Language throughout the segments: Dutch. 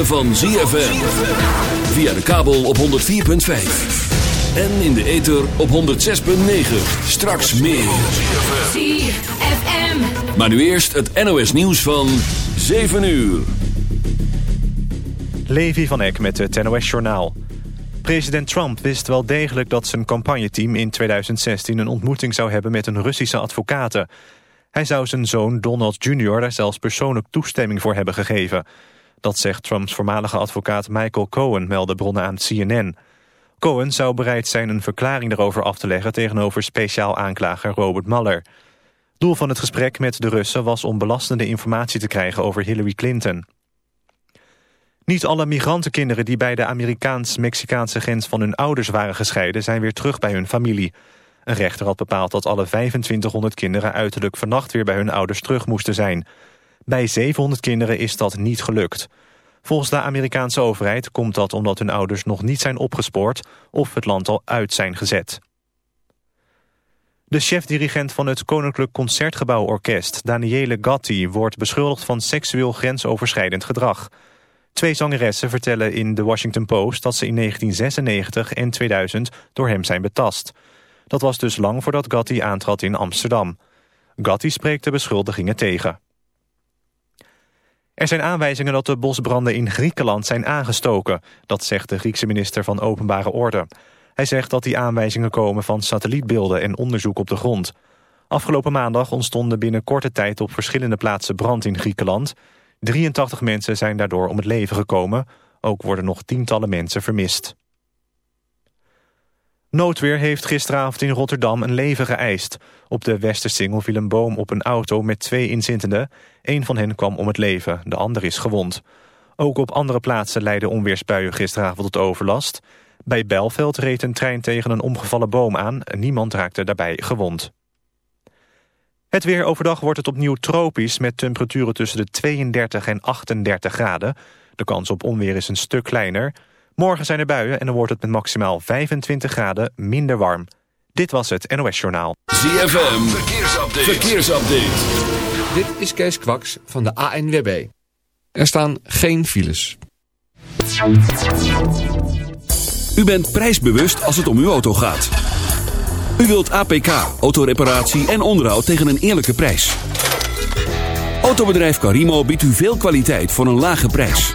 van ZFM. Via de kabel op 104.5. En in de ether op 106.9. Straks meer. ZFM. Maar nu eerst het NOS nieuws van 7 uur. Levi van Eck met het NOS Journaal. President Trump wist wel degelijk dat zijn campagneteam in 2016 een ontmoeting zou hebben met een Russische advocaten. Hij zou zijn zoon Donald Jr. daar zelfs persoonlijk toestemming voor hebben gegeven. Dat zegt Trumps voormalige advocaat Michael Cohen, melden bronnen aan CNN. Cohen zou bereid zijn een verklaring daarover af te leggen... tegenover speciaal aanklager Robert Mueller. Doel van het gesprek met de Russen was om belastende informatie te krijgen over Hillary Clinton. Niet alle migrantenkinderen die bij de Amerikaans-Mexicaanse grens van hun ouders waren gescheiden... zijn weer terug bij hun familie. Een rechter had bepaald dat alle 2500 kinderen uiterlijk vannacht weer bij hun ouders terug moesten zijn... Bij 700 kinderen is dat niet gelukt. Volgens de Amerikaanse overheid komt dat omdat hun ouders nog niet zijn opgespoord of het land al uit zijn gezet. De chef-dirigent van het Koninklijk Concertgebouworkest, Daniele Gatti, wordt beschuldigd van seksueel grensoverschrijdend gedrag. Twee zangeressen vertellen in The Washington Post dat ze in 1996 en 2000 door hem zijn betast. Dat was dus lang voordat Gatti aantrad in Amsterdam. Gatti spreekt de beschuldigingen tegen. Er zijn aanwijzingen dat de bosbranden in Griekenland zijn aangestoken. Dat zegt de Griekse minister van Openbare Orde. Hij zegt dat die aanwijzingen komen van satellietbeelden en onderzoek op de grond. Afgelopen maandag ontstonden binnen korte tijd op verschillende plaatsen brand in Griekenland. 83 mensen zijn daardoor om het leven gekomen. Ook worden nog tientallen mensen vermist. Noodweer heeft gisteravond in Rotterdam een leven geëist. Op de Westersingel viel een boom op een auto met twee inzittenden. Een van hen kwam om het leven, de ander is gewond. Ook op andere plaatsen leidden onweersbuien gisteravond tot overlast. Bij Belveld reed een trein tegen een omgevallen boom aan. Niemand raakte daarbij gewond. Het weer overdag wordt het opnieuw tropisch... met temperaturen tussen de 32 en 38 graden. De kans op onweer is een stuk kleiner... Morgen zijn er buien en dan wordt het met maximaal 25 graden minder warm. Dit was het NOS Journaal. ZFM, verkeersupdate. verkeersupdate. Dit is Kees Kwaks van de ANWB. Er staan geen files. U bent prijsbewust als het om uw auto gaat. U wilt APK, autoreparatie en onderhoud tegen een eerlijke prijs. Autobedrijf Carimo biedt u veel kwaliteit voor een lage prijs.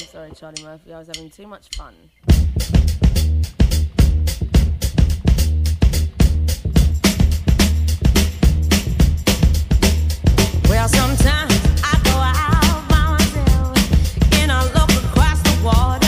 I'm sorry, Charlie Murphy. I was having too much fun. Well, sometimes I go out by myself and I look across the water.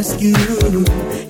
ask you,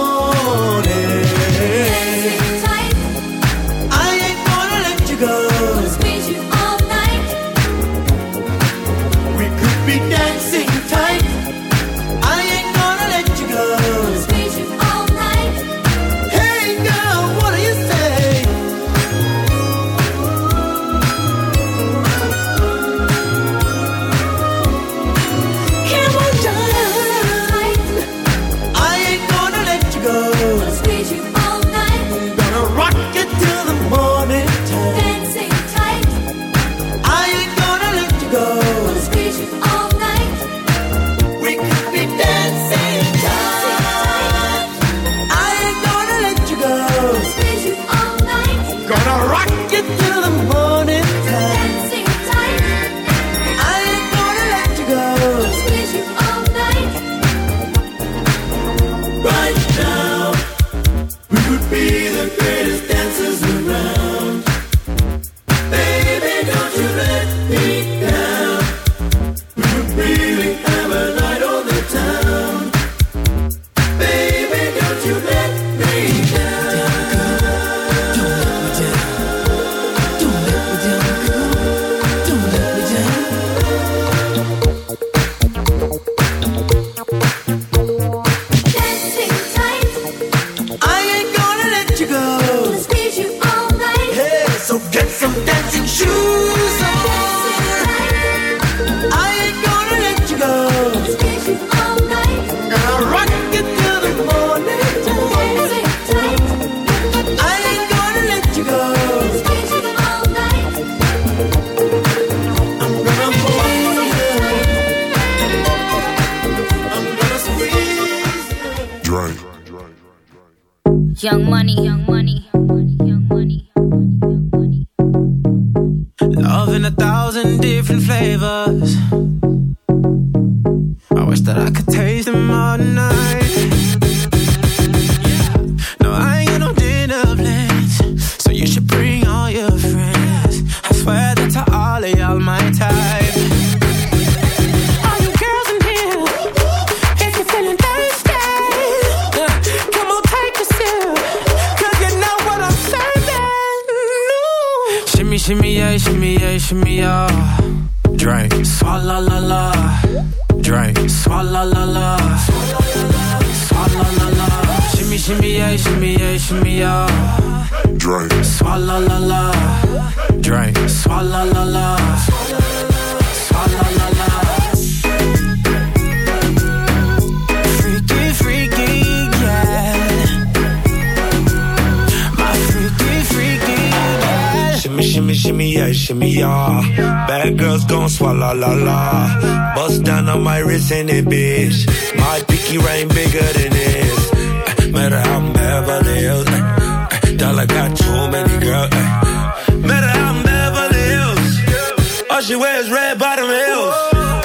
Wears red bottom heels.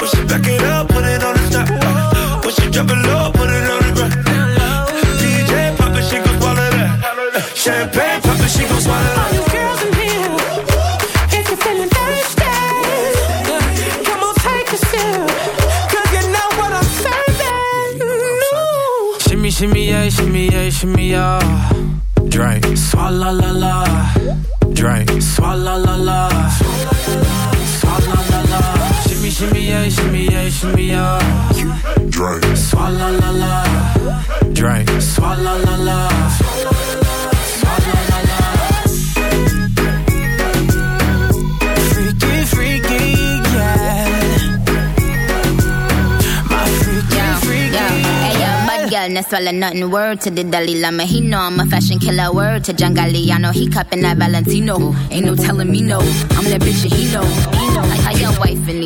When she back it up, put it on the top. When she drop it low, put it on the ground. DJ pop it, she gon' swallow that. Eh, Champagne pop it, she gon' swallow that. All you girls in here, if you're feeling thirsty, come on take a sip, 'cause you know what I'm serving. Shimmy, shimmy, yeah, shimmy, yeah, shimmy, yeah. Drink, swalla la la. Shimmy, yeah, shimmy, yeah. Drink, swalla la la. Drink, swalla la la. Swalla la la. Freaky, freaky, yeah. My freaky, Yo, freaky, yo, hey yo, bad girl, no swallow nothing. Word to the Dalai Lama, he know I'm a fashion killer. Word to John Galliano, he cupping that Valentino. Ain't no telling me no, I'm that bitch and he know. He know. How, how your wife in these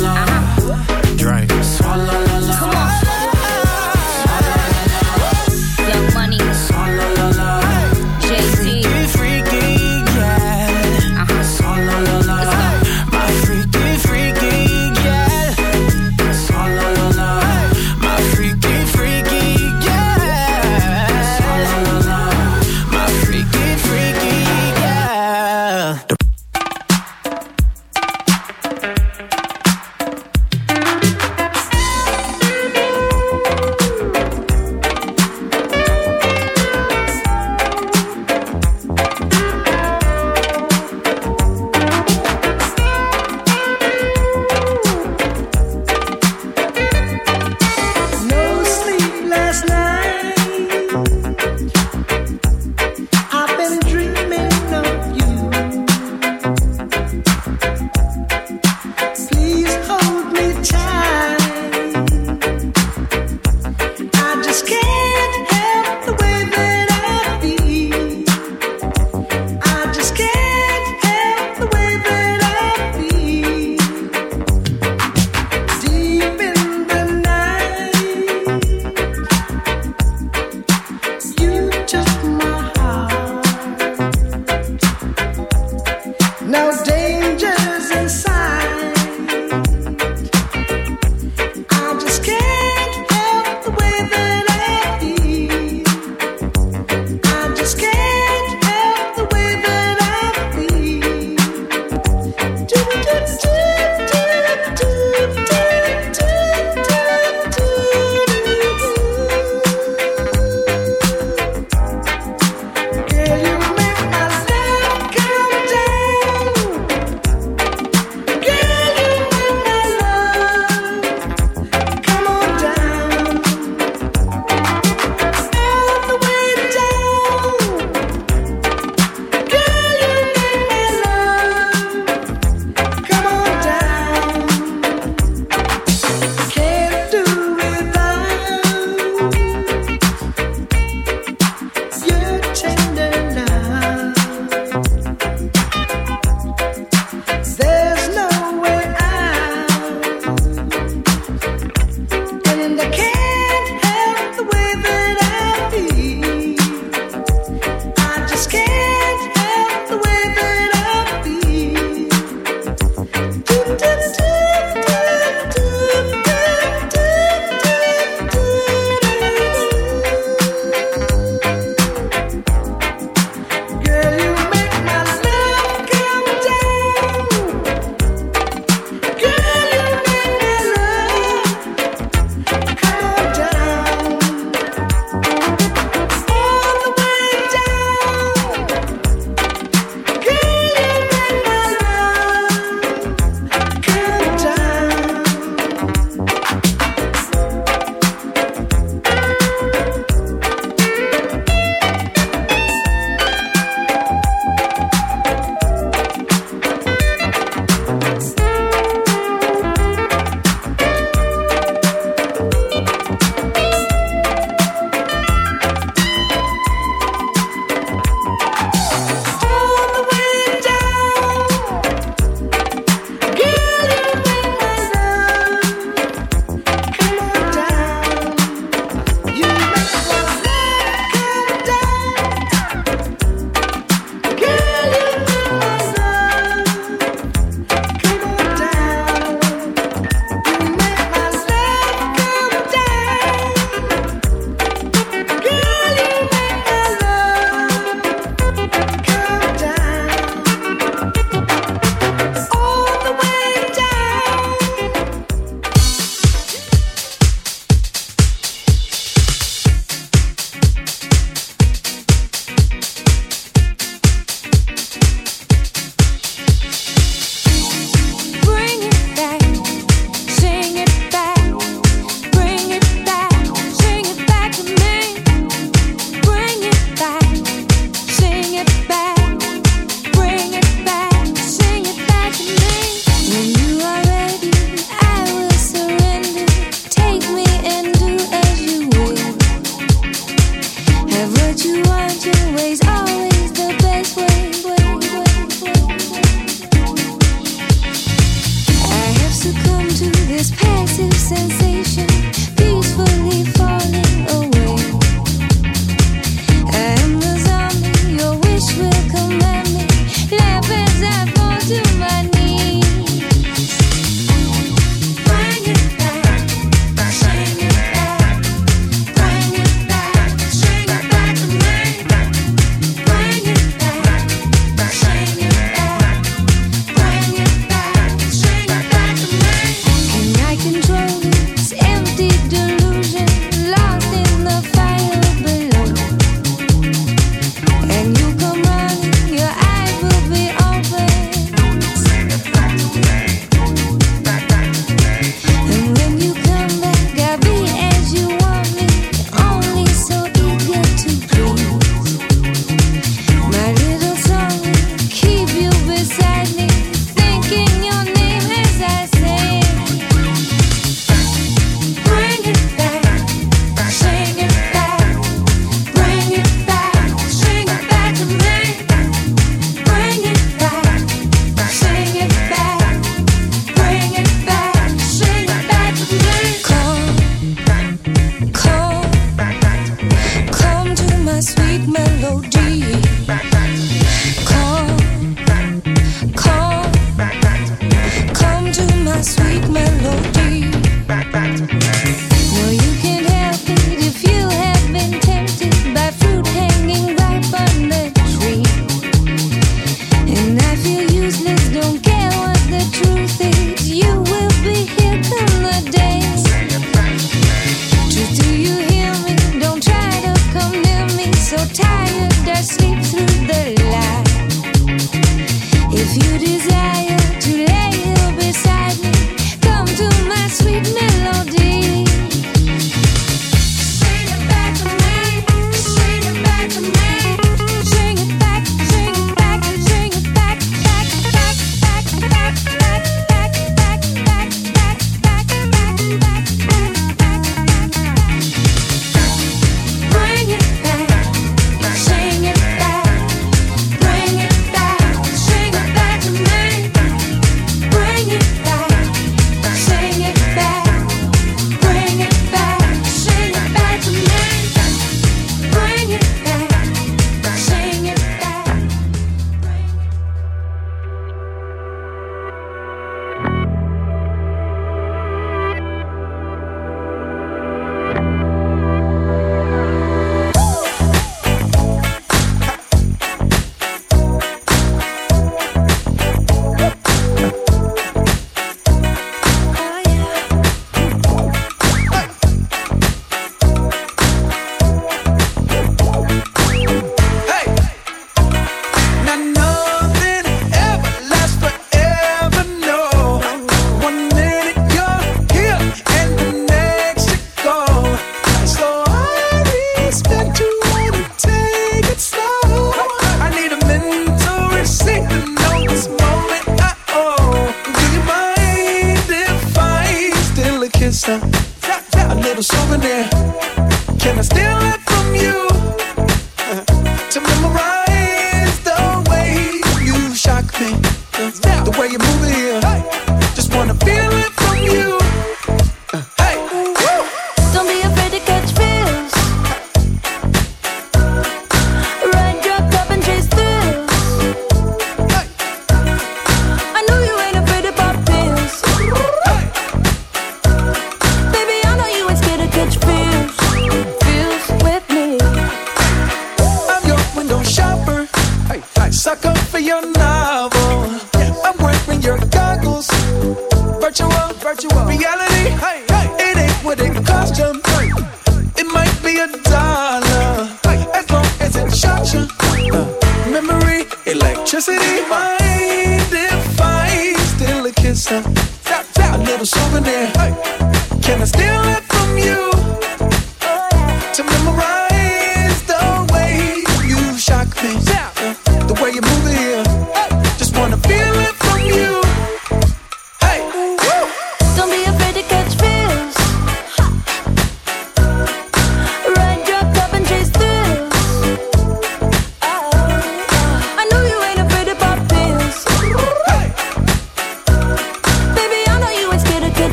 Electricity. Mind if I steal a kiss? uh,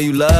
you love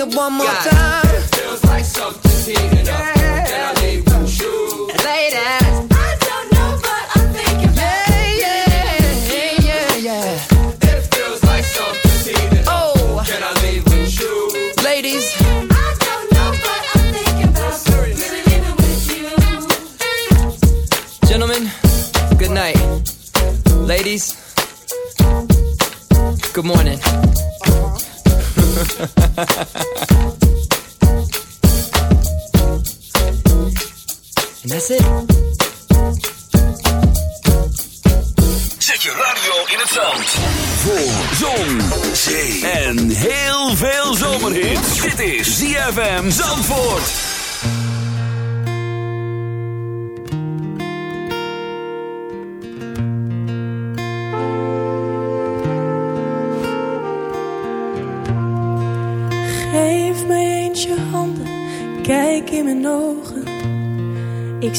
sing it one more time. Feels like something's heating up.